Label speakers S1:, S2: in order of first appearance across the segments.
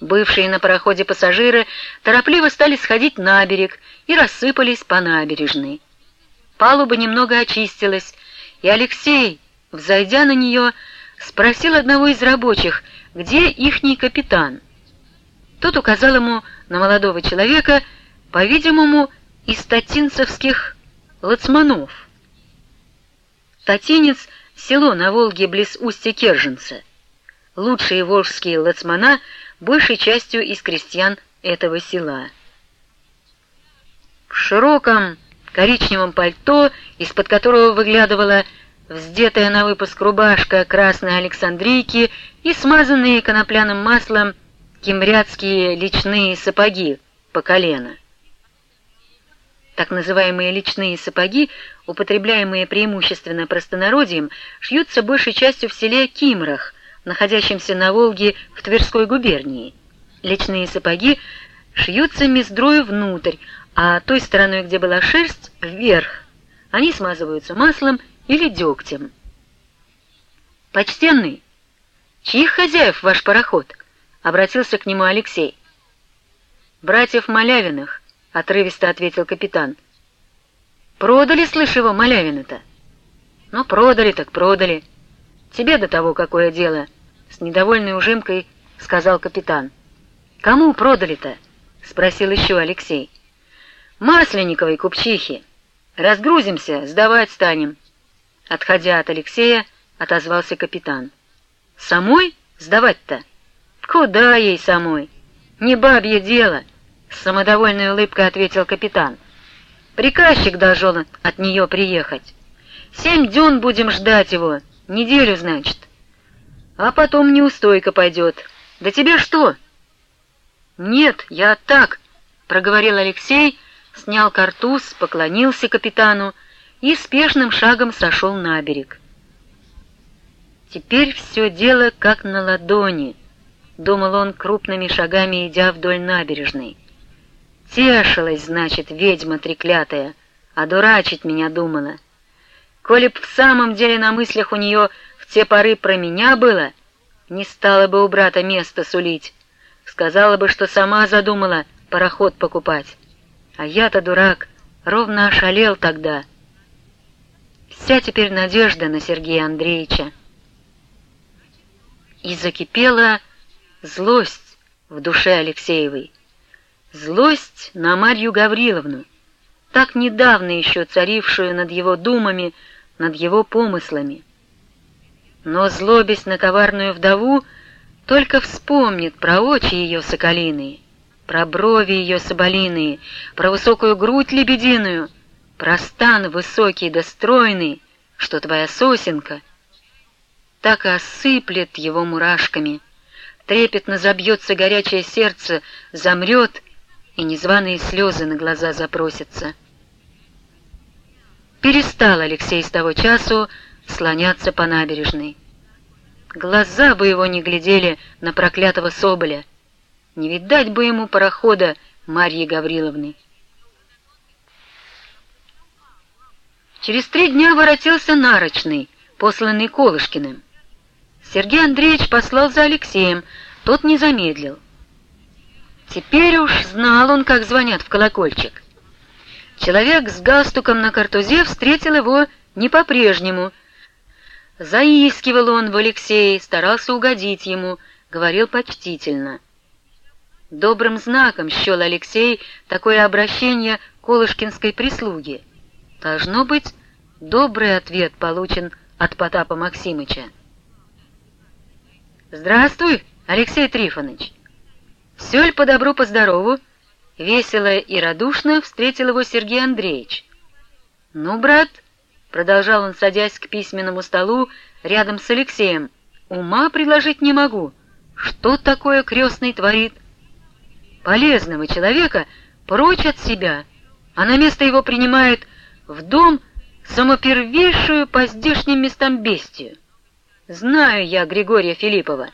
S1: Бывшие на пароходе пассажиры торопливо стали сходить на берег и рассыпались по набережной. Палуба немного очистилась, и Алексей, взойдя на нее, спросил одного из рабочих, где ихний капитан. Тот указал ему на молодого человека, по-видимому, из татинцевских лацманов. Татинец — село на Волге близ устья Керженца. Лучшие волжские лацмана большей частью из крестьян этого села. В широком коричневом пальто, из-под которого выглядывала вздетая на выпуск рубашка красной Александрийки и смазанные конопляным маслом кимрядские личные сапоги по колено. Так называемые личные сапоги, употребляемые преимущественно простонародьем, шьются большей частью в селе Кимрах, находящемся на Волге в Тверской губернии. Личные сапоги шьются мездрою внутрь, а той стороной, где была шерсть, вверх. Они смазываются маслом или дегтем. «Почтенный, чьих хозяев ваш пароход?» — обратился к нему Алексей. «Братьев Малявиных», — отрывисто ответил капитан. «Продали, слышь, его Малявина-то?» «Ну, продали так продали. Тебе до того какое дело?» — с недовольной ужимкой сказал капитан. «Кому продали-то?» — спросил еще Алексей. «Масленниковой купчихе. Разгрузимся, сдавать станем». Отходя от Алексея, отозвался капитан. «Самой сдавать-то? Куда ей самой? Не бабье дело!» С самодовольной улыбкой ответил капитан. «Приказчик должен от нее приехать. Семь дюн будем ждать его, неделю, значит. А потом неустойка пойдет. Да тебе что?» «Нет, я так», — проговорил Алексей, снял картуз, поклонился капитану, и спешным шагом сошел на берег. «Теперь все дело как на ладони», — думал он крупными шагами, идя вдоль набережной. «Тешилась, значит, ведьма треклятая, а дурачить меня думала. Коли б в самом деле на мыслях у нее в те поры про меня было, не стала бы у брата место сулить, сказала бы, что сама задумала пароход покупать. А я-то, дурак, ровно ошалел тогда». Вся теперь надежда на Сергея Андреевича. И закипела злость в душе Алексеевой. Злость на Марью Гавриловну, так недавно еще царившую над его думами, над его помыслами. Но, злобясь на коварную вдову, только вспомнит про очи ее соколиные, про брови ее соболиные, про высокую грудь лебединую — простан высокий да стройный, что твоя сосенка, так и осыплет его мурашками, трепетно забьется горячее сердце, замрет, и незваные слезы на глаза запросятся. Перестал Алексей с того часу слоняться по набережной. Глаза бы его не глядели на проклятого Соболя, не видать бы ему парохода Марьи Гавриловны. Через три дня воротился Нарочный, посланный Колышкиным. Сергей Андреевич послал за Алексеем, тот не замедлил. Теперь уж знал он, как звонят в колокольчик. Человек с галстуком на картузе встретил его не по-прежнему. Заискивал он в Алексее, старался угодить ему, говорил почтительно. Добрым знаком счел Алексей такое обращение колышкинской прислуги — Должно быть, добрый ответ получен от Потапа Максимыча. «Здравствуй, Алексей Трифонович!» «Все ли по добру, по здорову?» Весело и радушно встретил его Сергей Андреевич. «Ну, брат», — продолжал он, садясь к письменному столу рядом с Алексеем, «ума предложить не могу. Что такое крестный творит? Полезного человека прочь от себя, а на место его принимает в дом самопервейшую по здешним местам бестию. Знаю я Григория Филиппова.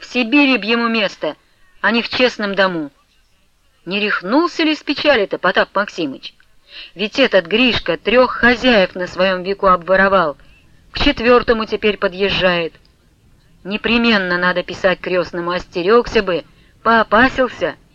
S1: В Сибири б ему место, а не в честном дому. Не рехнулся ли с печали-то Потап Максимыч? Ведь этот Гришка трех хозяев на своем веку обворовал, к четвертому теперь подъезжает. Непременно надо писать крестному, остерегся бы, Поопасился —